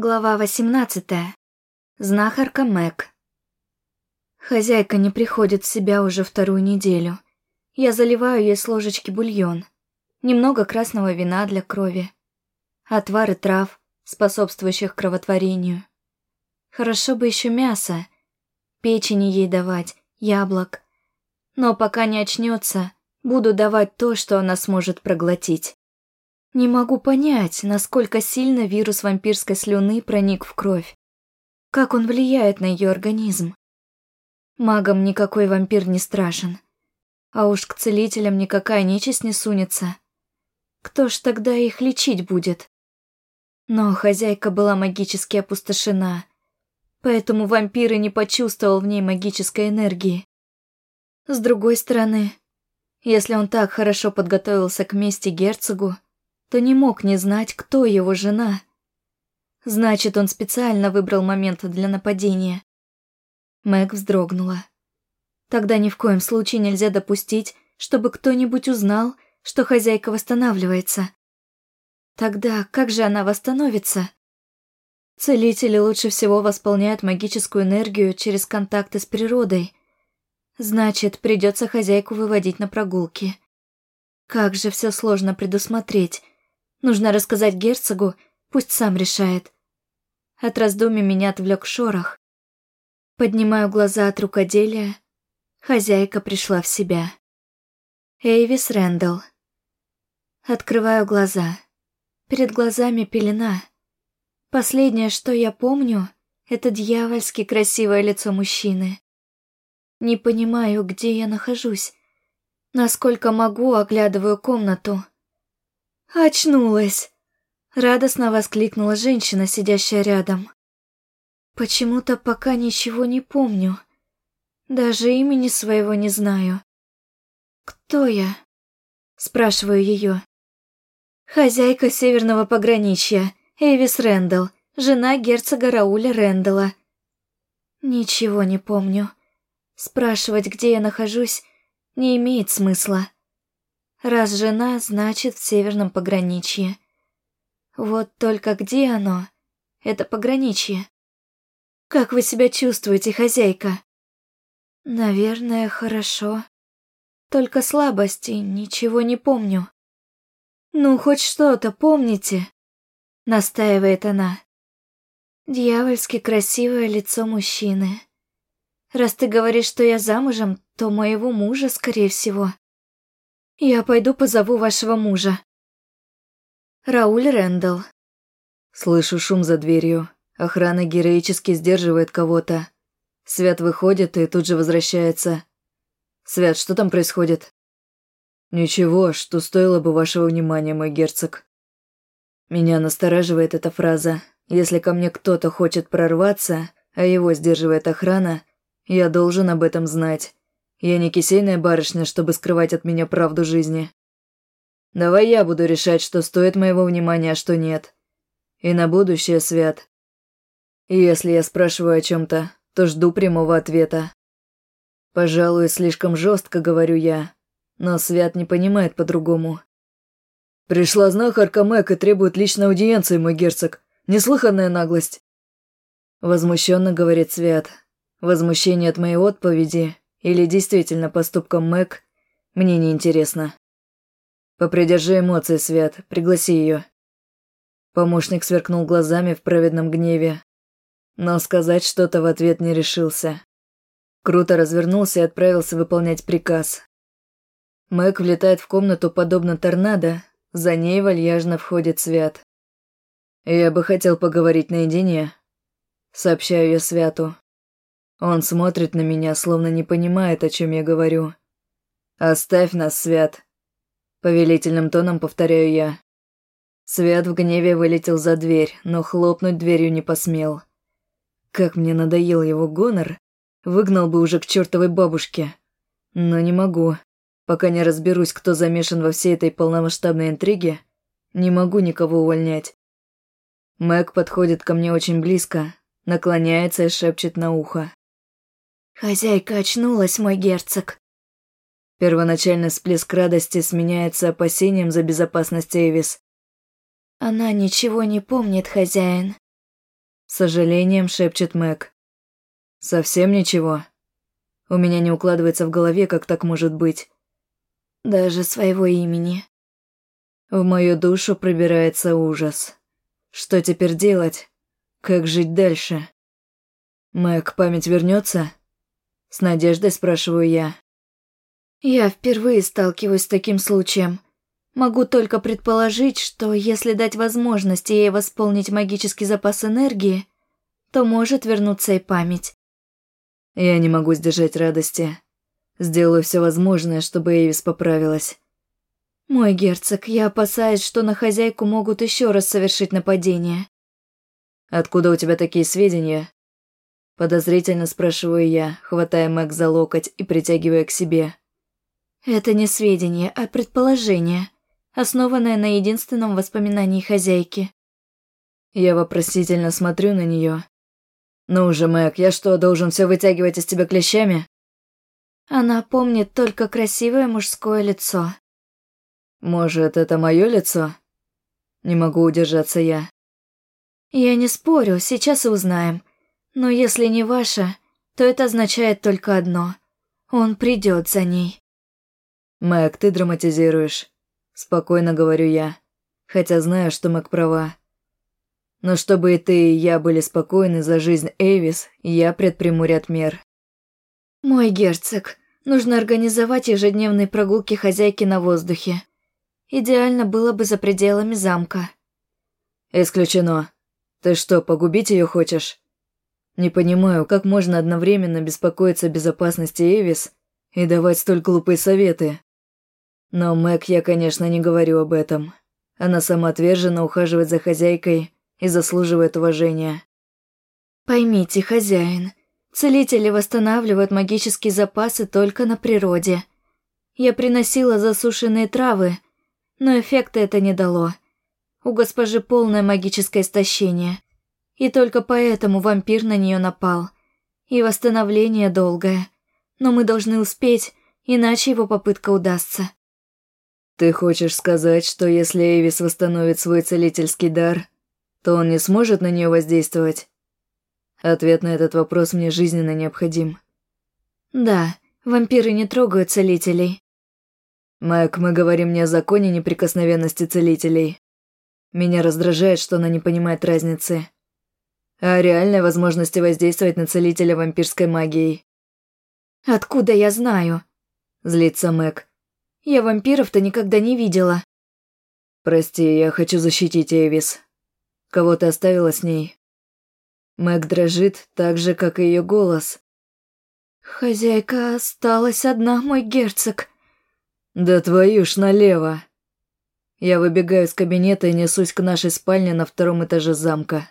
Глава 18. Знахарка Мэг. Хозяйка не приходит в себя уже вторую неделю. Я заливаю ей с ложечки бульон. Немного красного вина для крови. Отвары трав, способствующих кровотворению. Хорошо бы еще мясо. Печени ей давать, яблок. Но пока не очнется, буду давать то, что она сможет проглотить. Не могу понять, насколько сильно вирус вампирской слюны проник в кровь. Как он влияет на ее организм. Магам никакой вампир не страшен. А уж к целителям никакая нечисть не сунется. Кто ж тогда их лечить будет? Но хозяйка была магически опустошена, поэтому вампир и не почувствовал в ней магической энергии. С другой стороны, если он так хорошо подготовился к мести герцогу, то не мог не знать, кто его жена. Значит, он специально выбрал момент для нападения. Мэг вздрогнула. Тогда ни в коем случае нельзя допустить, чтобы кто-нибудь узнал, что хозяйка восстанавливается. Тогда как же она восстановится? Целители лучше всего восполняют магическую энергию через контакты с природой. Значит, придется хозяйку выводить на прогулки. Как же все сложно предусмотреть. Нужно рассказать герцогу, пусть сам решает. От раздумий меня отвлек шорох. Поднимаю глаза от рукоделия. Хозяйка пришла в себя. Эйвис Рэндалл. Открываю глаза. Перед глазами пелена. Последнее, что я помню, это дьявольски красивое лицо мужчины. Не понимаю, где я нахожусь. Насколько могу, оглядываю комнату. «Очнулась!» — радостно воскликнула женщина, сидящая рядом. «Почему-то пока ничего не помню. Даже имени своего не знаю. Кто я?» — спрашиваю ее. «Хозяйка северного пограничья, Эвис Рэндалл, жена герцога Рауля Рэндалла». «Ничего не помню. Спрашивать, где я нахожусь, не имеет смысла». Раз жена, значит, в северном пограничье. Вот только где оно? Это пограничье. Как вы себя чувствуете, хозяйка? Наверное, хорошо. Только слабости, ничего не помню. Ну, хоть что-то помните, настаивает она. Дьявольски красивое лицо мужчины. Раз ты говоришь, что я замужем, то моего мужа, скорее всего. Я пойду позову вашего мужа. Рауль Рэндалл. Слышу шум за дверью. Охрана героически сдерживает кого-то. Свят выходит и тут же возвращается. Свят, что там происходит? Ничего, что стоило бы вашего внимания, мой герцог. Меня настораживает эта фраза. Если ко мне кто-то хочет прорваться, а его сдерживает охрана, я должен об этом знать. Я не кисейная барышня, чтобы скрывать от меня правду жизни. Давай я буду решать, что стоит моего внимания, а что нет. И на будущее, Свят. И если я спрашиваю о чем-то, то жду прямого ответа. Пожалуй, слишком жестко говорю я, но Свят не понимает по-другому. Пришла знахарка Мэг и требует личной аудиенции, мой герцог. Неслыханная наглость. Возмущенно говорит Свят. Возмущение от моей отповеди или действительно поступком Мэг, мне не интересно. Попридержи эмоции, Свят, пригласи ее. Помощник сверкнул глазами в праведном гневе, но сказать что-то в ответ не решился. Круто развернулся и отправился выполнять приказ. Мэг влетает в комнату подобно торнадо, за ней вальяжно входит Свят. «Я бы хотел поговорить наедине», — сообщаю я Святу. Он смотрит на меня, словно не понимает, о чем я говорю. «Оставь нас, Свят!» Повелительным тоном повторяю я. Свят в гневе вылетел за дверь, но хлопнуть дверью не посмел. Как мне надоел его гонор, выгнал бы уже к чертовой бабушке. Но не могу. Пока не разберусь, кто замешан во всей этой полномасштабной интриге, не могу никого увольнять. Мэг подходит ко мне очень близко, наклоняется и шепчет на ухо. «Хозяйка очнулась, мой герцог». Первоначальный всплеск радости сменяется опасением за безопасность Эвис. «Она ничего не помнит, хозяин». С сожалением шепчет Мэг. Совсем ничего. У меня не укладывается в голове, как так может быть. Даже своего имени. В мою душу пробирается ужас. Что теперь делать? Как жить дальше? Мэг, память вернется? С надеждой спрашиваю я. Я впервые сталкиваюсь с таким случаем. Могу только предположить, что если дать возможность ей восполнить магический запас энергии, то может вернуться и память. Я не могу сдержать радости. Сделаю все возможное, чтобы Эйвис поправилась. Мой герцог, я опасаюсь, что на хозяйку могут еще раз совершить нападение. Откуда у тебя такие сведения? Подозрительно спрашиваю я, хватая Мэг за локоть и притягивая к себе. Это не сведения, а предположение, основанное на единственном воспоминании хозяйки. Я вопросительно смотрю на нее. «Ну уже, Мэг, я что, должен все вытягивать из тебя клещами?» Она помнит только красивое мужское лицо. «Может, это мое лицо?» Не могу удержаться я. Я не спорю, сейчас и узнаем. Но если не ваше, то это означает только одно. Он придет за ней. Мэг, ты драматизируешь. Спокойно говорю я. Хотя знаю, что Мэг права. Но чтобы и ты, и я были спокойны за жизнь Эйвис, я предприму ряд мер. Мой герцог, нужно организовать ежедневные прогулки хозяйки на воздухе. Идеально было бы за пределами замка. Исключено. Ты что, погубить ее хочешь? Не понимаю, как можно одновременно беспокоиться о безопасности Эвис и давать столь глупые советы. Но Мэг я, конечно, не говорю об этом. Она самоотверженно ухаживает за хозяйкой и заслуживает уважения. Поймите, хозяин, целители восстанавливают магические запасы только на природе. Я приносила засушенные травы, но эффекта это не дало. У госпожи полное магическое истощение. И только поэтому вампир на нее напал. И восстановление долгое. Но мы должны успеть, иначе его попытка удастся. Ты хочешь сказать, что если Эвис восстановит свой целительский дар, то он не сможет на нее воздействовать? Ответ на этот вопрос мне жизненно необходим. Да, вампиры не трогают целителей. Мэг, мы говорим не о законе неприкосновенности целителей. Меня раздражает, что она не понимает разницы а реальной возможности воздействовать на целителя вампирской магией. «Откуда я знаю?» – злится Мэг. «Я вампиров-то никогда не видела». «Прости, я хочу защитить Эвис. Кого ты оставила с ней?» Мэг дрожит так же, как и ее голос. «Хозяйка осталась одна, мой герцог». «Да твою ж налево!» Я выбегаю из кабинета и несусь к нашей спальне на втором этаже замка.